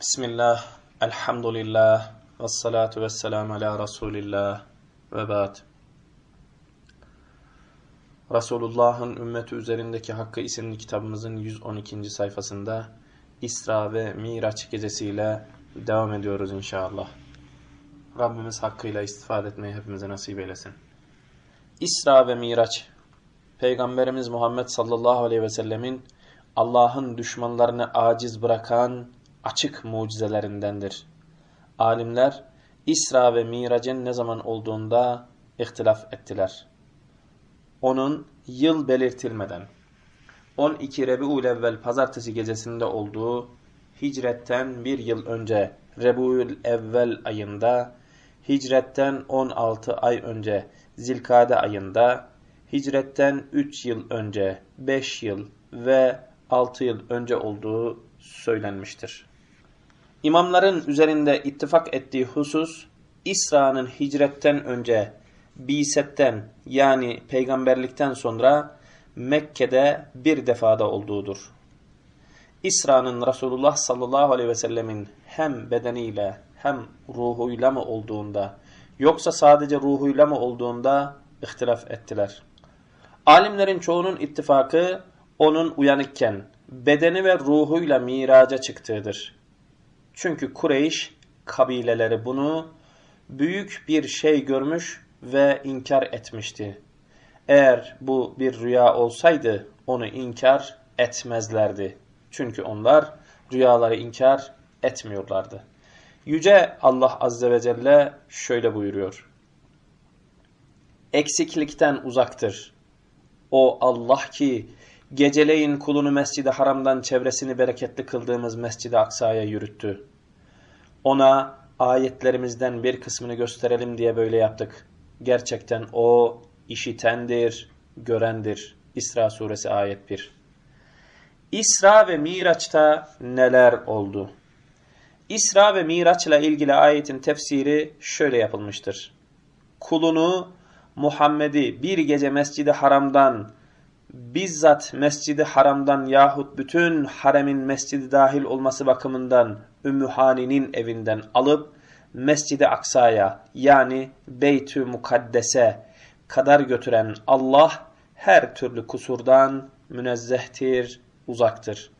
Bismillah, elhamdülillah, ve salatu ve selamu ala Resulillah ve ba'd. Resulullah'ın ümmeti üzerindeki hakkı isimli kitabımızın 112. sayfasında İsra ve Miraç gecesiyle devam ediyoruz inşallah. Rabbimiz hakkıyla istifade etmeyi hepimize nasip eylesin. İsra ve Miraç Peygamberimiz Muhammed sallallahu aleyhi ve sellemin Allah'ın düşmanlarını aciz bırakan açık mucizelerindendir. Alimler İsra ve Mirac'ın ne zaman olduğunda ihtilaf ettiler. Onun yıl belirtilmeden 12 Rebi'ül evvel pazartesi gecesinde olduğu hicretten bir yıl önce Rebi'ül evvel ayında, hicretten 16 ay önce Zilkade ayında, hicretten 3 yıl önce 5 yıl ve 6 yıl önce olduğu söylenmiştir. İmamların üzerinde ittifak ettiği husus, İsra'nın hicretten önce, Biset'ten yani peygamberlikten sonra Mekke'de bir defada olduğudur. İsra'nın Resulullah sallallahu aleyhi ve sellemin hem bedeniyle hem ruhuyla mı olduğunda, yoksa sadece ruhuyla mı olduğunda ihtilaf ettiler. Alimlerin çoğunun ittifakı onun uyanıkken bedeni ve ruhuyla miraca çıktığıdır. Çünkü Kureyş kabileleri bunu büyük bir şey görmüş ve inkar etmişti. Eğer bu bir rüya olsaydı onu inkar etmezlerdi. Çünkü onlar rüyaları inkar etmiyorlardı. Yüce Allah Azze ve Celle şöyle buyuruyor. Eksiklikten uzaktır. O Allah ki geceleyin kulunu Mescid-i Haram'dan çevresini bereketli kıldığımız Mescid-i Aksa'ya yürüttü. Ona ayetlerimizden bir kısmını gösterelim diye böyle yaptık. Gerçekten o işitendir, görendir. İsra suresi ayet 1. İsra ve Miraç'ta neler oldu? İsra ve Miraç ile ilgili ayetin tefsiri şöyle yapılmıştır. Kulunu Muhammed'i bir gece Mescid-i Haram'dan bizzat Mescid-i Haram'dan yahut bütün haremin mescidi dahil olması bakımından Ümmühani'nin evinden alıp Mescid-i Aksa'ya yani Beytü Mukaddes'e kadar götüren Allah her türlü kusurdan münezzehtir, uzaktır.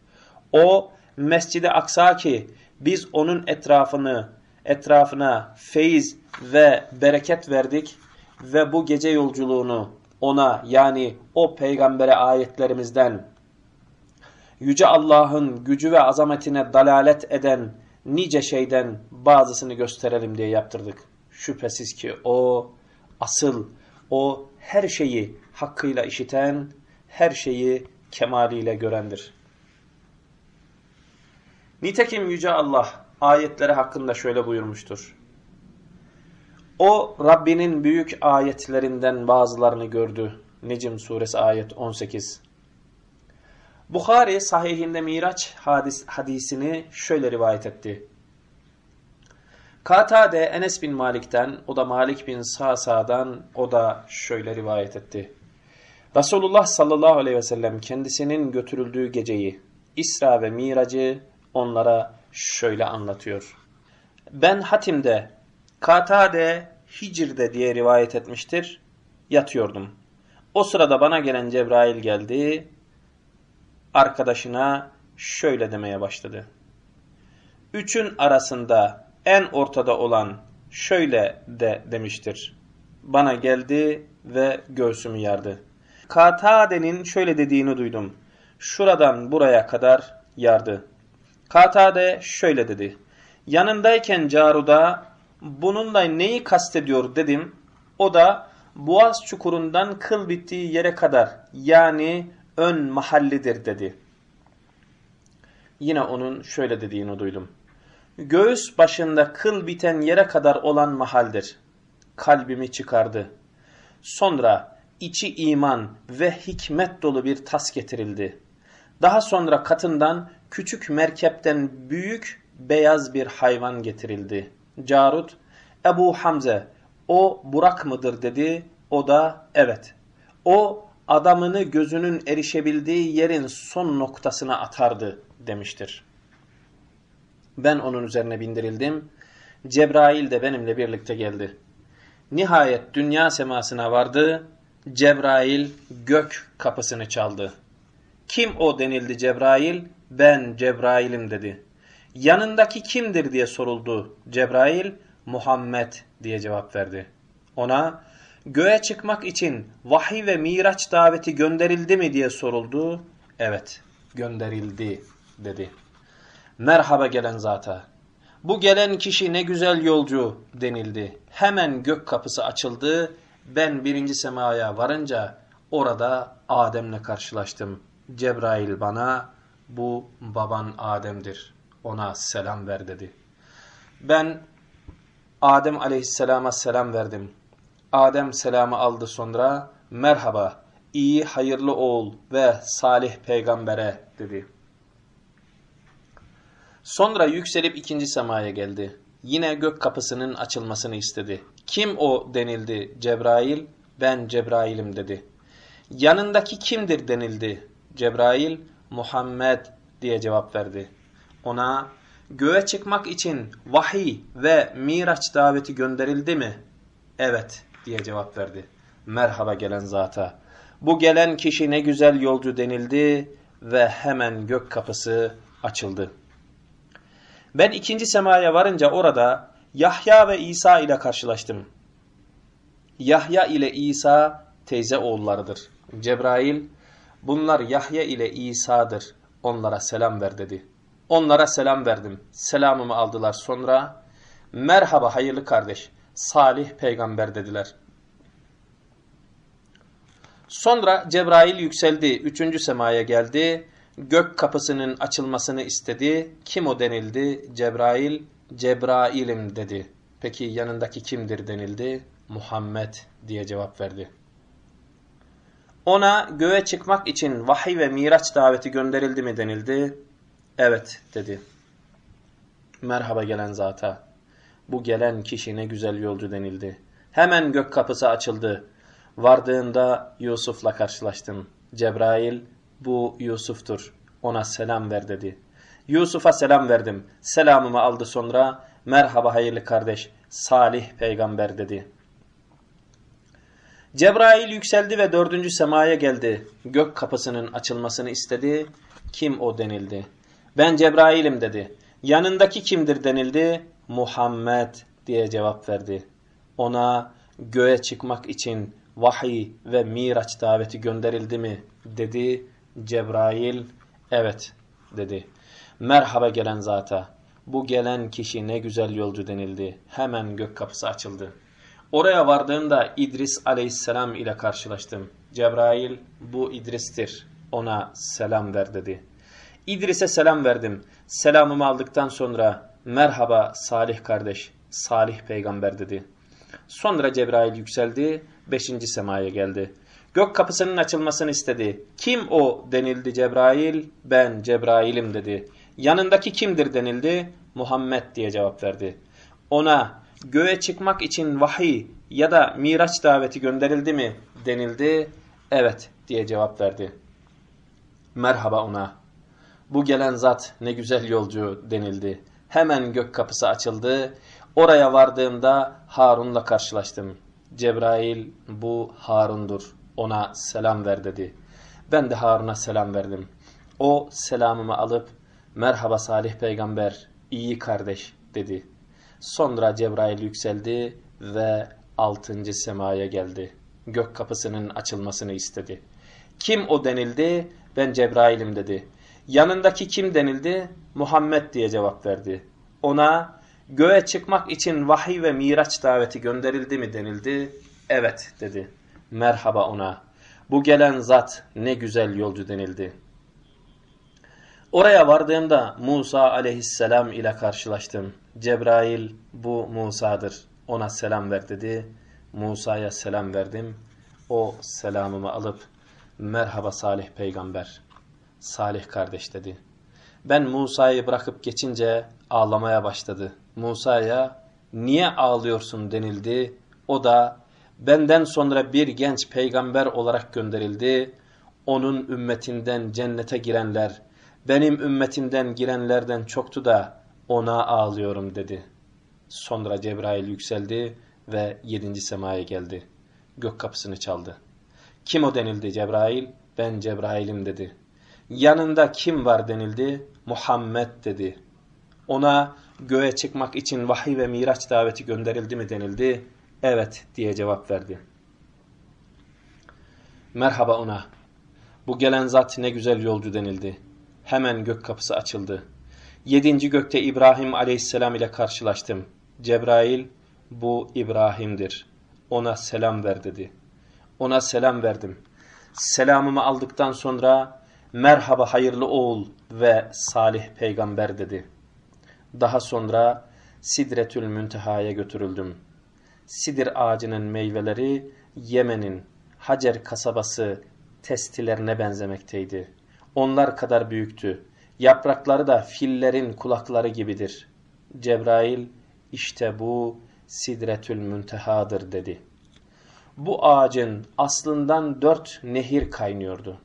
O Mescid-i Aksa ki biz onun etrafını etrafına feyiz ve bereket verdik ve bu gece yolculuğunu ona yani o peygambere ayetlerimizden Yüce Allah'ın gücü ve azametine dalalet eden nice şeyden bazısını gösterelim diye yaptırdık. Şüphesiz ki o asıl, o her şeyi hakkıyla işiten, her şeyi kemaliyle görendir. Nitekim Yüce Allah ayetleri hakkında şöyle buyurmuştur. O Rabbinin büyük ayetlerinden bazılarını gördü. Necim suresi ayet 18. Bukhari sahihinde Miraç hadis, hadisini şöyle rivayet etti. Katade Enes bin Malik'ten, o da Malik bin Sa'sa'dan, o da şöyle rivayet etti. Resulullah sallallahu aleyhi ve sellem kendisinin götürüldüğü geceyi, İsra ve Mirac'ı onlara şöyle anlatıyor. Ben Hatim'de, Katade Hicr'de diye rivayet etmiştir, yatıyordum. O sırada bana gelen Cebrail geldi, arkadaşına şöyle demeye başladı. Üçün arasında en ortada olan şöyle de demiştir. Bana geldi ve göğsümü yardı. Katade'nin şöyle dediğini duydum. Şuradan buraya kadar yardı. Katade şöyle dedi. Yanındayken Caruda bununla neyi kastediyor dedim. O da boğaz çukurundan kıl bittiği yere kadar yani ön mahallidir dedi. Yine onun şöyle dediğini duydum. Göğüs başında kıl biten yere kadar olan mahaldir. Kalbimi çıkardı. Sonra içi iman ve hikmet dolu bir tas getirildi. Daha sonra katından küçük merkepten büyük beyaz bir hayvan getirildi. Carut, Ebu Hamze, o Burak mıdır dedi. O da evet. O adamını gözünün erişebildiği yerin son noktasına atardı demiştir. Ben onun üzerine bindirildim. Cebrail de benimle birlikte geldi. Nihayet dünya semasına vardı. Cebrail gök kapısını çaldı. Kim o denildi Cebrail? Ben Cebrail'im dedi. Yanındaki kimdir diye soruldu. Cebrail, Muhammed diye cevap verdi. Ona, göğe çıkmak için vahiy ve miraç daveti gönderildi mi diye soruldu. Evet, gönderildi dedi. Merhaba gelen zata. Bu gelen kişi ne güzel yolcu denildi. Hemen gök kapısı açıldı. Ben birinci semaya varınca orada Adem'le karşılaştım. Cebrail bana bu baban Adem'dir. Ona selam ver dedi. Ben Adem aleyhisselama selam verdim. Adem selamı aldı sonra merhaba iyi hayırlı oğul ve salih peygambere dedi. Sonra yükselip ikinci semaya geldi. Yine gök kapısının açılmasını istedi. Kim o denildi Cebrail? Ben Cebrail'im dedi. Yanındaki kimdir denildi. Cebrail Muhammed diye cevap verdi. Ona göğe çıkmak için vahiy ve miraç daveti gönderildi mi? Evet diye cevap verdi. Merhaba gelen zata. Bu gelen kişi ne güzel yolcu denildi ve hemen gök kapısı açıldı. Ben ikinci semaya varınca orada Yahya ve İsa ile karşılaştım. Yahya ile İsa teyze oğullarıdır. Cebrail bunlar Yahya ile İsa'dır. Onlara selam ver dedi. Onlara selam verdim. Selamımı aldılar sonra. Merhaba hayırlı kardeş. Salih peygamber dediler. Sonra Cebrail yükseldi. Üçüncü semaya geldi. Gök kapısının açılmasını istedi. Kim o denildi? Cebrail. Cebrail'im dedi. Peki yanındaki kimdir denildi? Muhammed diye cevap verdi. Ona göğe çıkmak için vahiy ve miraç daveti gönderildi mi denildi? Evet dedi. Merhaba gelen zata. Bu gelen kişi ne güzel yolcu denildi. Hemen gök kapısı açıldı. Vardığında Yusuf'la karşılaştım. Cebrail bu Yusuf'tur. Ona selam ver dedi. Yusuf'a selam verdim. Selamımı aldı sonra merhaba hayırlı kardeş Salih peygamber dedi. Cebrail yükseldi ve dördüncü semaya geldi. Gök kapısının açılmasını istedi. Kim o denildi. Ben Cebrail'im dedi. Yanındaki kimdir denildi. Muhammed diye cevap verdi. Ona göğe çıkmak için vahiy ve miraç daveti gönderildi mi dedi. Cebrail evet dedi. Merhaba gelen zata. Bu gelen kişi ne güzel yolcu denildi. Hemen gök kapısı açıldı. Oraya vardığımda İdris aleyhisselam ile karşılaştım. Cebrail bu İdris'tir. Ona selam ver dedi. İdris'e selam verdim. Selamımı aldıktan sonra merhaba Salih kardeş, Salih peygamber dedi. Sonra Cebrail yükseldi, beşinci semaya geldi. Gök kapısının açılmasını istedi. Kim o denildi Cebrail? Ben Cebrail'im dedi. Yanındaki kimdir denildi? Muhammed diye cevap verdi. Ona göğe çıkmak için vahiy ya da miraç daveti gönderildi mi denildi. Evet diye cevap verdi. Merhaba ona. Bu gelen zat ne güzel yolcu denildi. Hemen gök kapısı açıldı. Oraya vardığımda Harun'la karşılaştım. Cebrail bu Harun'dur. Ona selam ver dedi. Ben de Harun'a selam verdim. O selamımı alıp merhaba Salih peygamber, iyi kardeş dedi. Sonra Cebrail yükseldi ve altıncı semaya geldi. Gök kapısının açılmasını istedi. Kim o denildi? Ben Cebrail'im dedi. Yanındaki kim denildi? Muhammed diye cevap verdi. Ona göğe çıkmak için vahiy ve miraç daveti gönderildi mi denildi. Evet dedi. Merhaba ona. Bu gelen zat ne güzel yolcu denildi. Oraya vardığımda Musa aleyhisselam ile karşılaştım. Cebrail bu Musa'dır. Ona selam ver dedi. Musa'ya selam verdim. O selamımı alıp merhaba Salih peygamber, Salih kardeş dedi. Ben Musa'yı bırakıp geçince ağlamaya başladı. Musa'ya niye ağlıyorsun denildi. O da benden sonra bir genç peygamber olarak gönderildi. Onun ümmetinden cennete girenler, benim ümmetimden girenlerden çoktu da ona ağlıyorum dedi. Sonra Cebrail yükseldi ve yedinci semaya geldi. Gök kapısını çaldı. Kim o denildi Cebrail? Ben Cebrail'im dedi. Yanında kim var denildi? Muhammed dedi. Ona göğe çıkmak için vahiy ve miraç daveti gönderildi mi denildi? Evet diye cevap verdi. Merhaba ona. Bu gelen zat ne güzel yolcu denildi. Hemen gök kapısı açıldı. Yedinci gökte İbrahim aleyhisselam ile karşılaştım. Cebrail bu İbrahim'dir. Ona selam ver dedi. Ona selam verdim. Selamımı aldıktan sonra merhaba hayırlı oğul ve salih peygamber dedi. Daha sonra Sidretül Münteha'ya götürüldüm. Sidir ağacının meyveleri Yemen'in Hacer kasabası testilerine benzemekteydi. Onlar kadar büyüktü. Yaprakları da fillerin kulakları gibidir. Cebrail işte bu Sidretül Münteha'dır dedi. Bu ağacın aslından dört nehir kaynıyordu.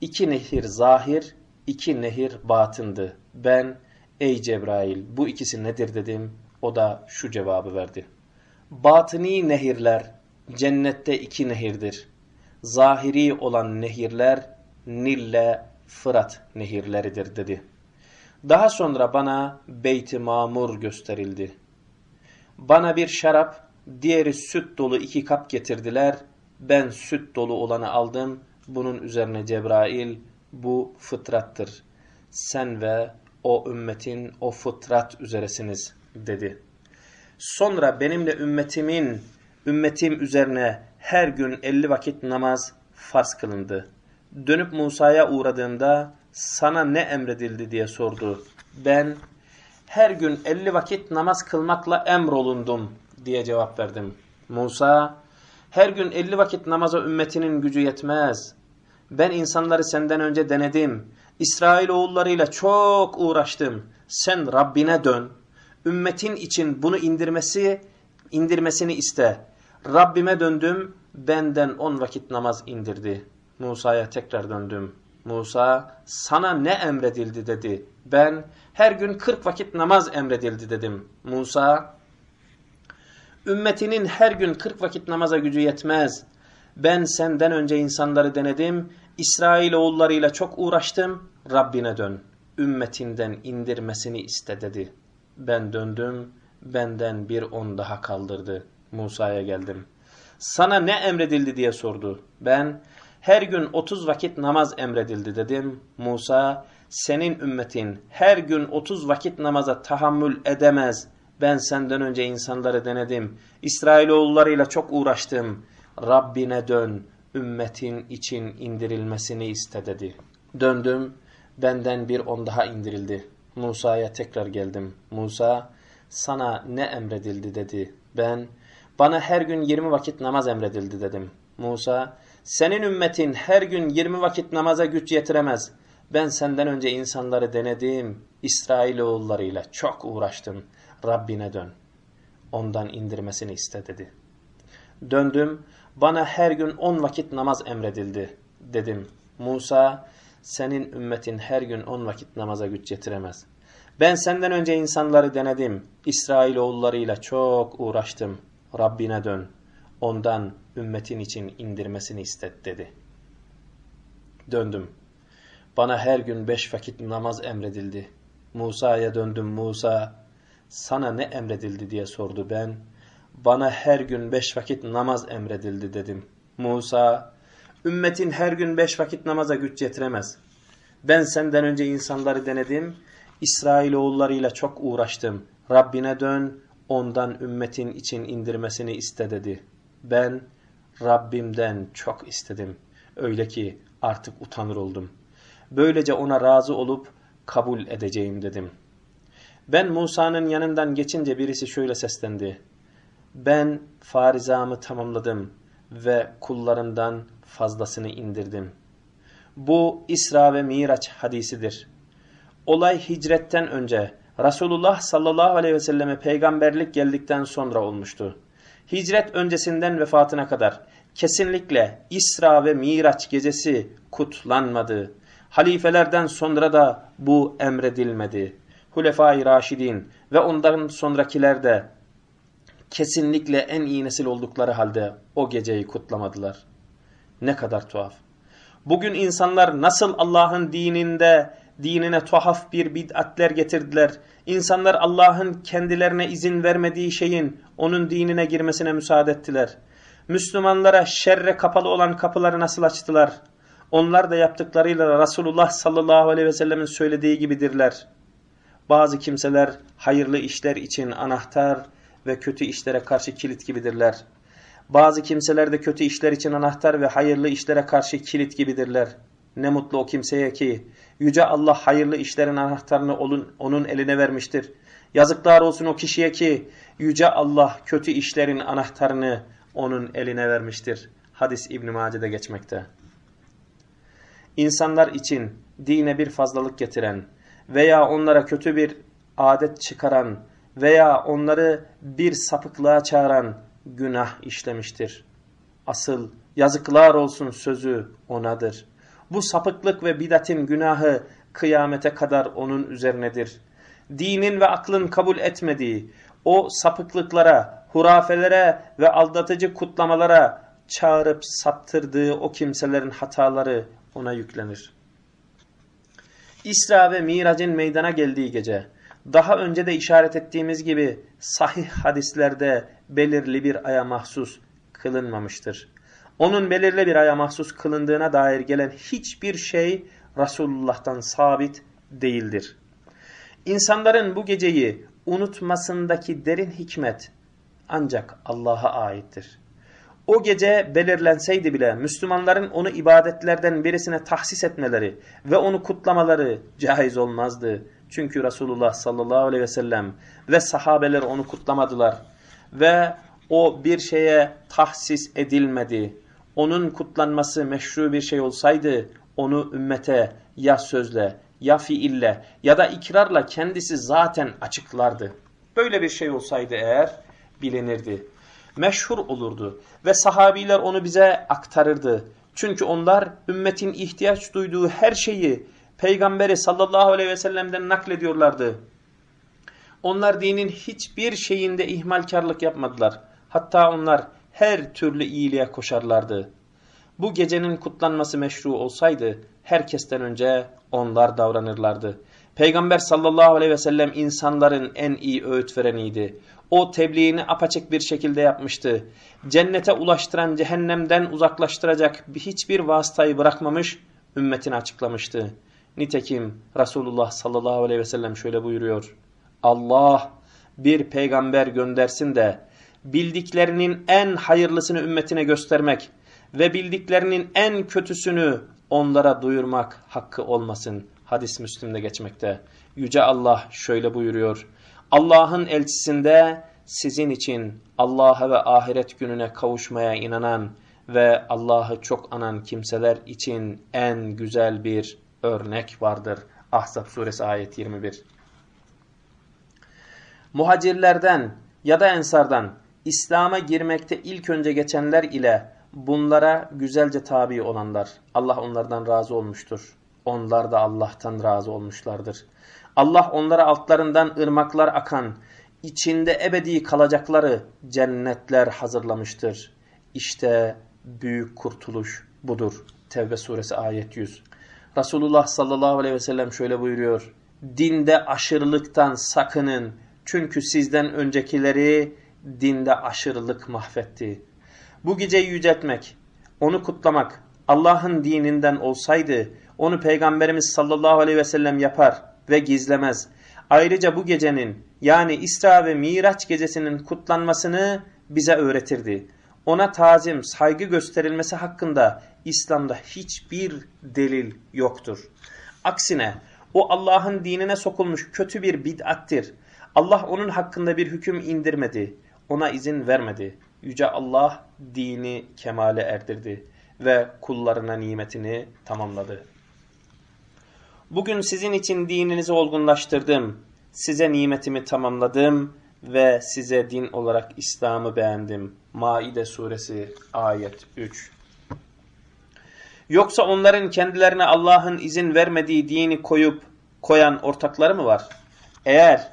İki nehir zahir, iki nehir batındı. Ben ey Cebrail bu ikisi nedir dedim. O da şu cevabı verdi. Batıni nehirler cennette iki nehirdir. Zahiri olan nehirler Nil'le Fırat nehirleridir dedi. Daha sonra bana Beyt-i Mamur gösterildi. Bana bir şarap, diğeri süt dolu iki kap getirdiler. Ben süt dolu olanı aldım. Bunun üzerine Cebrail, bu fıtrattır. Sen ve o ümmetin o fıtrat üzeresiniz dedi. Sonra benimle ümmetimin, ümmetim üzerine her gün elli vakit namaz farz kılındı. Dönüp Musa'ya uğradığında sana ne emredildi diye sordu. Ben her gün elli vakit namaz kılmakla emrolundum diye cevap verdim. Musa her gün elli vakit namaza ümmetinin gücü yetmez. Ben insanları senden önce denedim. İsrail oğullarıyla çok uğraştım. Sen Rabbine dön. Ümmetin için bunu indirmesi, indirmesini iste. Rabbime döndüm, benden on vakit namaz indirdi. Musa'ya tekrar döndüm. Musa sana ne emredildi dedi. Ben her gün kırk vakit namaz emredildi dedim. Musa ümmetinin her gün kırk vakit namaza gücü yetmez. Ben senden önce insanları denedim. İsrail oğullarıyla çok uğraştım. Rabbine dön. Ümmetinden indirmesini iste dedi. Ben döndüm. Benden bir on daha kaldırdı. Musa'ya geldim. Sana ne emredildi diye sordu. Ben her gün 30 vakit namaz emredildi dedim. Musa senin ümmetin her gün 30 vakit namaza tahammül edemez. Ben senden önce insanları denedim. İsrailoğullarıyla çok uğraştım. Rabbine dön, ümmetin için indirilmesini iste dedi. Döndüm, benden bir on daha indirildi. Musa'ya tekrar geldim. Musa, sana ne emredildi dedi. Ben, bana her gün 20 vakit namaz emredildi dedim. Musa, senin ümmetin her gün 20 vakit namaza güç yetiremez. Ben senden önce insanları denedim. İsrailoğullarıyla çok uğraştım. Rabbine dön. Ondan indirmesini iste dedi. Döndüm. Bana her gün 10 vakit namaz emredildi. Dedim. Musa senin ümmetin her gün 10 vakit namaza güç yetiremez. Ben senden önce insanları denedim. İsrailoğullarıyla çok uğraştım. Rabbine dön. Ondan ümmetin için indirmesini istet dedi. Döndüm. Bana her gün beş vakit namaz emredildi. Musa'ya döndüm Musa, sana ne emredildi diye sordu ben. Bana her gün beş vakit namaz emredildi dedim. Musa, ümmetin her gün beş vakit namaza güç yetiremez. Ben senden önce insanları denedim, İsrailoğullarıyla çok uğraştım. Rabbine dön, ondan ümmetin için indirmesini iste dedi. Ben Rabbimden çok istedim. Öyle ki artık utanır oldum. Böylece ona razı olup kabul edeceğim dedim. Ben Musa'nın yanından geçince birisi şöyle seslendi. Ben farizamı tamamladım ve kullarından fazlasını indirdim. Bu İsra ve Miraç hadisidir. Olay hicretten önce Resulullah sallallahu aleyhi ve selleme peygamberlik geldikten sonra olmuştu. Hicret öncesinden vefatına kadar kesinlikle İsra ve Miraç gecesi kutlanmadı. Halifelerden sonra da bu emredilmedi. Hulefai Raşidin ve onların sonrakiler de kesinlikle en iyi nesil oldukları halde o geceyi kutlamadılar. Ne kadar tuhaf. Bugün insanlar nasıl Allah'ın dininde dinine tuhaf bir bid'atler getirdiler. İnsanlar Allah'ın kendilerine izin vermediği şeyin onun dinine girmesine müsaade ettiler. Müslümanlara şerre kapalı olan kapıları nasıl açtılar? Onlar da yaptıklarıyla Resulullah sallallahu aleyhi ve sellemin söylediği gibidirler. Bazı kimseler hayırlı işler için anahtar ve kötü işlere karşı kilit gibidirler. Bazı kimseler de kötü işler için anahtar ve hayırlı işlere karşı kilit gibidirler. Ne mutlu o kimseye ki Yüce Allah hayırlı işlerin anahtarını onun, eline vermiştir. Yazıklar olsun o kişiye ki Yüce Allah kötü işlerin anahtarını onun eline vermiştir. Hadis İbn-i Mace'de geçmekte. İnsanlar için dine bir fazlalık getiren veya onlara kötü bir adet çıkaran veya onları bir sapıklığa çağıran günah işlemiştir. Asıl yazıklar olsun sözü onadır. Bu sapıklık ve bidatin günahı kıyamete kadar onun üzerinedir. Dinin ve aklın kabul etmediği o sapıklıklara, hurafelere ve aldatıcı kutlamalara çağırıp saptırdığı o kimselerin hataları ona yüklenir. İsra ve Mirac'ın meydana geldiği gece, daha önce de işaret ettiğimiz gibi sahih hadislerde belirli bir aya mahsus kılınmamıştır. Onun belirli bir aya mahsus kılındığına dair gelen hiçbir şey Resulullah'tan sabit değildir. İnsanların bu geceyi unutmasındaki derin hikmet ancak Allah'a aittir. O gece belirlenseydi bile Müslümanların onu ibadetlerden birisine tahsis etmeleri ve onu kutlamaları caiz olmazdı. Çünkü Resulullah sallallahu aleyhi ve sellem ve sahabeler onu kutlamadılar. Ve o bir şeye tahsis edilmedi. Onun kutlanması meşru bir şey olsaydı onu ümmete ya sözle ya fiille ya da ikrarla kendisi zaten açıklardı. Böyle bir şey olsaydı eğer bilinirdi. Meşhur olurdu ve sahabiler onu bize aktarırdı. Çünkü onlar ümmetin ihtiyaç duyduğu her şeyi Peygamberi sallallahu aleyhi ve sellem'den naklediyorlardı. Onlar dinin hiçbir şeyinde ihmalkarlık yapmadılar. Hatta onlar her türlü iyiliğe koşarlardı. Bu gecenin kutlanması meşru olsaydı herkesten önce onlar davranırlardı. Peygamber sallallahu aleyhi ve sellem insanların en iyi öğüt vereniydi. O tebliğini apaçık bir şekilde yapmıştı. Cennete ulaştıran cehennemden uzaklaştıracak hiçbir vasıtayı bırakmamış, ümmetine açıklamıştı. Nitekim Resulullah sallallahu aleyhi ve sellem şöyle buyuruyor. Allah bir peygamber göndersin de bildiklerinin en hayırlısını ümmetine göstermek ve bildiklerinin en kötüsünü onlara duyurmak hakkı olmasın. Hadis Müslim'de geçmekte. Yüce Allah şöyle buyuruyor. Allah'ın elçisinde sizin için Allah'a ve ahiret gününe kavuşmaya inanan ve Allah'ı çok anan kimseler için en güzel bir örnek vardır. Ahzab suresi ayet 21. Muhacirlerden ya da ensardan İslam'a girmekte ilk önce geçenler ile bunlara güzelce tabi olanlar Allah onlardan razı olmuştur. Onlar da Allah'tan razı olmuşlardır. Allah onlara altlarından ırmaklar akan, içinde ebedi kalacakları cennetler hazırlamıştır. İşte büyük kurtuluş budur. Tevbe suresi ayet 100. Resulullah sallallahu aleyhi ve sellem şöyle buyuruyor. Dinde aşırılıktan sakının. Çünkü sizden öncekileri dinde aşırılık mahvetti. Bu geceyi yüceltmek, onu kutlamak Allah'ın dininden olsaydı onu Peygamberimiz sallallahu aleyhi ve sellem yapar ve gizlemez. Ayrıca bu gecenin yani İsra ve Miraç gecesinin kutlanmasını bize öğretirdi. Ona tazim, saygı gösterilmesi hakkında İslam'da hiçbir delil yoktur. Aksine o Allah'ın dinine sokulmuş kötü bir bid'attir. Allah onun hakkında bir hüküm indirmedi. Ona izin vermedi. Yüce Allah dini kemale erdirdi ve kullarına nimetini tamamladı. Bugün sizin için dininizi olgunlaştırdım. Size nimetimi tamamladım ve size din olarak İslam'ı beğendim. Maide suresi ayet 3. Yoksa onların kendilerine Allah'ın izin vermediği dini koyup koyan ortakları mı var? Eğer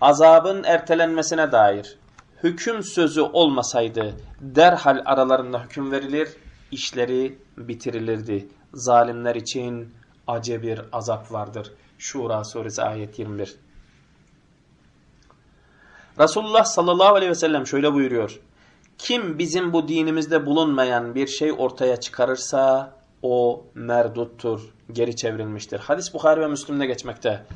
azabın ertelenmesine dair hüküm sözü olmasaydı derhal aralarında hüküm verilir, işleri bitirilirdi. Zalimler için acı bir azap vardır. Şura suresi ayet 21. Resulullah sallallahu aleyhi ve sellem şöyle buyuruyor. Kim bizim bu dinimizde bulunmayan bir şey ortaya çıkarırsa o merduttur, geri çevrilmiştir. Hadis Bukhari ve Müslim'de geçmekte.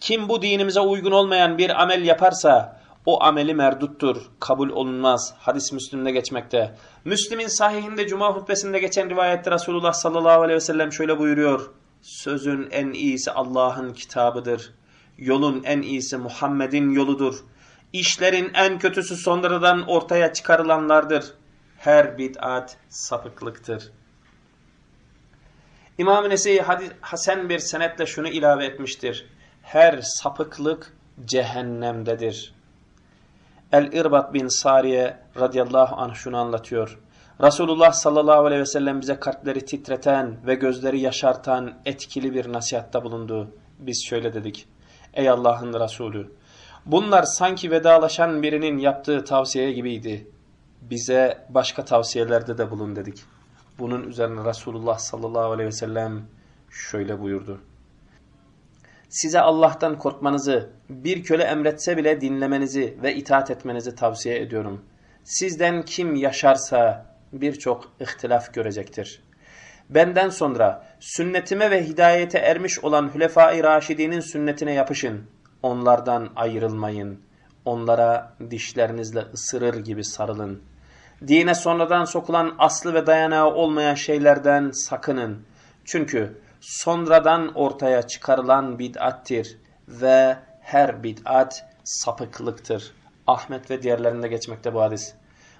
Kim bu dinimize uygun olmayan bir amel yaparsa o ameli merduttur, kabul olunmaz. Hadis Müslim'de geçmekte. Müslim'in sahihinde Cuma hutbesinde geçen rivayette Resulullah sallallahu aleyhi ve sellem şöyle buyuruyor. Sözün en iyisi Allah'ın kitabıdır. Yolun en iyisi Muhammed'in yoludur. İşlerin en kötüsü sonradan ortaya çıkarılanlardır. Her bid'at sapıklıktır. İmam-ı Nese'yi Hasan bir senetle şunu ilave etmiştir. Her sapıklık cehennemdedir. El-İrbat bin Sariye radıyallahu anh şunu anlatıyor. Resulullah sallallahu aleyhi ve sellem bize kalpleri titreten ve gözleri yaşartan etkili bir nasihatta bulundu. Biz şöyle dedik. Ey Allah'ın Resulü! Bunlar sanki vedalaşan birinin yaptığı tavsiye gibiydi. Bize başka tavsiyelerde de bulun dedik. Bunun üzerine Resulullah sallallahu aleyhi ve sellem şöyle buyurdu. Size Allah'tan korkmanızı, bir köle emretse bile dinlemenizi ve itaat etmenizi tavsiye ediyorum. Sizden kim yaşarsa birçok ihtilaf görecektir. Benden sonra sünnetime ve hidayete ermiş olan Hülefai Raşidi'nin sünnetine yapışın. Onlardan ayrılmayın. Onlara dişlerinizle ısırır gibi sarılın. Dine sonradan sokulan aslı ve dayanağı olmayan şeylerden sakının. Çünkü sonradan ortaya çıkarılan bid'attir ve her bid'at sapıklıktır. Ahmet ve diğerlerinde geçmekte bu hadis.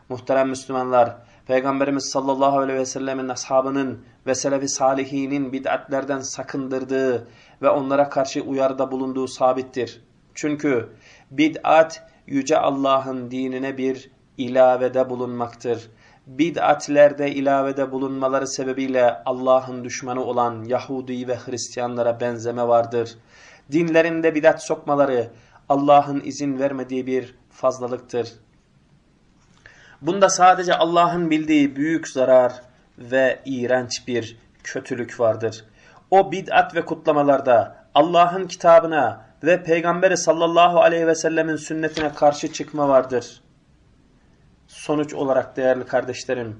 Muhterem Müslümanlar, Peygamberimiz sallallahu aleyhi ve sellemin ashabının ve selefi salihinin bid'atlerden sakındırdığı ve onlara karşı uyarıda bulunduğu sabittir. Çünkü bid'at yüce Allah'ın dinine bir ilavede bulunmaktır. Bid'atlerde ilavede bulunmaları sebebiyle Allah'ın düşmanı olan Yahudi ve Hristiyanlara benzeme vardır. Dinlerinde bid'at sokmaları Allah'ın izin vermediği bir fazlalıktır. Bunda sadece Allah'ın bildiği büyük zarar ve iğrenç bir kötülük vardır. O bid'at ve kutlamalarda Allah'ın kitabına ve Peygamberi sallallahu aleyhi ve sellemin sünnetine karşı çıkma vardır. Sonuç olarak değerli kardeşlerim,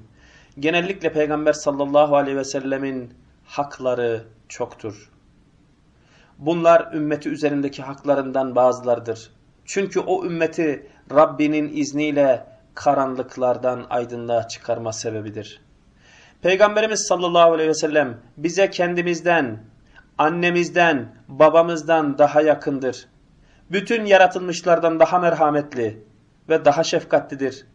genellikle Peygamber sallallahu aleyhi ve sellemin hakları çoktur. Bunlar ümmeti üzerindeki haklarından bazılardır. Çünkü o ümmeti Rabbinin izniyle karanlıklardan aydınlığa çıkarma sebebidir. Peygamberimiz sallallahu aleyhi ve sellem bize kendimizden, annemizden, babamızdan daha yakındır. Bütün yaratılmışlardan daha merhametli ve daha şefkatlidir.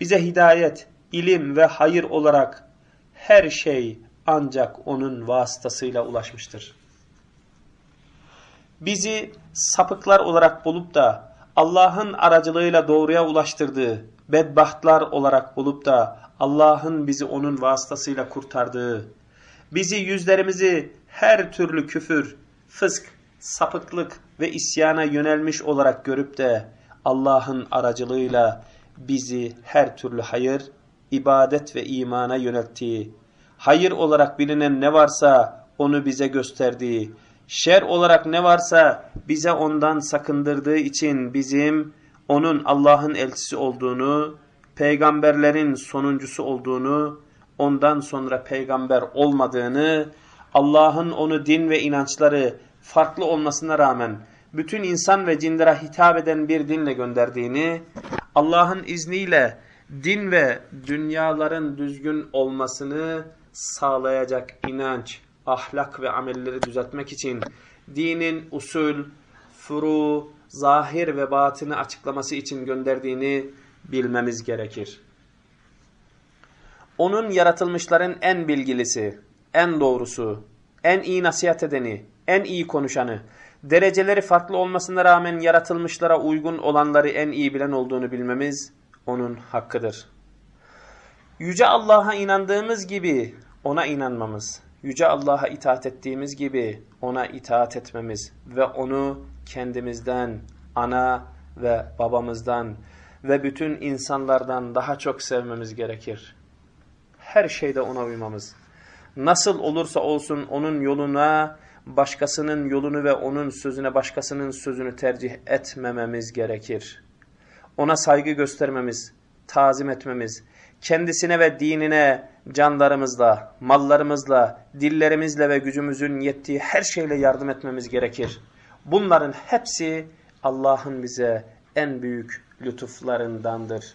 Bize hidayet, ilim ve hayır olarak her şey ancak onun vasıtasıyla ulaşmıştır. Bizi sapıklar olarak bulup da Allah'ın aracılığıyla doğruya ulaştırdığı, bedbahtlar olarak bulup da Allah'ın bizi onun vasıtasıyla kurtardığı, bizi yüzlerimizi her türlü küfür, fısk, sapıklık ve isyana yönelmiş olarak görüp de Allah'ın aracılığıyla bizi her türlü hayır, ibadet ve imana yönelttiği, hayır olarak bilinen ne varsa onu bize gösterdiği, şer olarak ne varsa bize ondan sakındırdığı için bizim onun Allah'ın elçisi olduğunu, peygamberlerin sonuncusu olduğunu, ondan sonra peygamber olmadığını, Allah'ın onu din ve inançları farklı olmasına rağmen bütün insan ve cinlere hitap eden bir dinle gönderdiğini, Allah'ın izniyle din ve dünyaların düzgün olmasını sağlayacak inanç, ahlak ve amelleri düzeltmek için dinin usul, furu, zahir ve batını açıklaması için gönderdiğini bilmemiz gerekir. Onun yaratılmışların en bilgilisi, en doğrusu, en iyi nasihat edeni, en iyi konuşanı, dereceleri farklı olmasına rağmen yaratılmışlara uygun olanları en iyi bilen olduğunu bilmemiz onun hakkıdır. Yüce Allah'a inandığımız gibi ona inanmamız, Yüce Allah'a itaat ettiğimiz gibi ona itaat etmemiz ve onu kendimizden, ana ve babamızdan ve bütün insanlardan daha çok sevmemiz gerekir. Her şeyde ona uymamız. Nasıl olursa olsun onun yoluna, başkasının yolunu ve onun sözüne başkasının sözünü tercih etmememiz gerekir. Ona saygı göstermemiz, tazim etmemiz, kendisine ve dinine canlarımızla, mallarımızla, dillerimizle ve gücümüzün yettiği her şeyle yardım etmemiz gerekir. Bunların hepsi Allah'ın bize en büyük lütuflarındandır.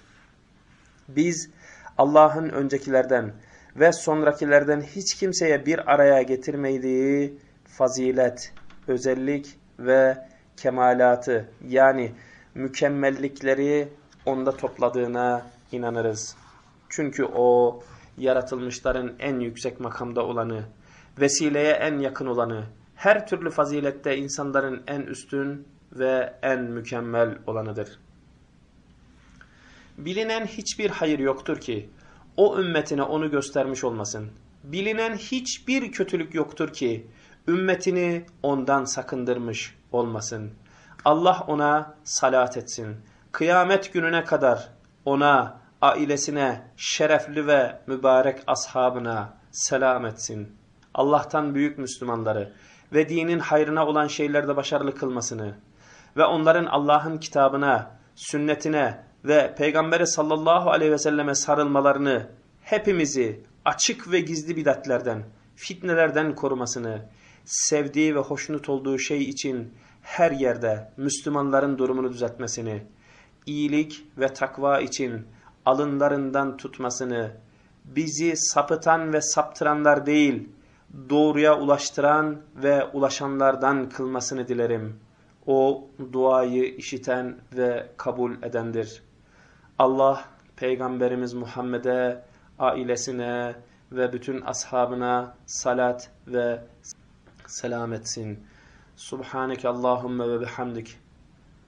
Biz Allah'ın öncekilerden ve sonrakilerden hiç kimseye bir araya getirmediği fazilet, özellik ve kemalatı yani mükemmellikleri onda topladığına inanırız. Çünkü o yaratılmışların en yüksek makamda olanı, vesileye en yakın olanı, her türlü fazilette insanların en üstün ve en mükemmel olanıdır. Bilinen hiçbir hayır yoktur ki o ümmetine onu göstermiş olmasın. Bilinen hiçbir kötülük yoktur ki ümmetini ondan sakındırmış olmasın. Allah ona salat etsin. Kıyamet gününe kadar ona, ailesine, şerefli ve mübarek ashabına selam etsin. Allah'tan büyük Müslümanları ve dinin hayrına olan şeylerde başarılı kılmasını ve onların Allah'ın kitabına, sünnetine ve Peygamberi sallallahu aleyhi ve selleme sarılmalarını hepimizi açık ve gizli bidatlerden, fitnelerden korumasını, sevdiği ve hoşnut olduğu şey için her yerde Müslümanların durumunu düzeltmesini, iyilik ve takva için alınlarından tutmasını, bizi sapıtan ve saptıranlar değil, doğruya ulaştıran ve ulaşanlardan kılmasını dilerim. O duayı işiten ve kabul edendir. Allah Peygamberimiz Muhammed'e, ailesine ve bütün ashabına salat ve selam etsin. Subhaneke Allahümme ve bihamdik.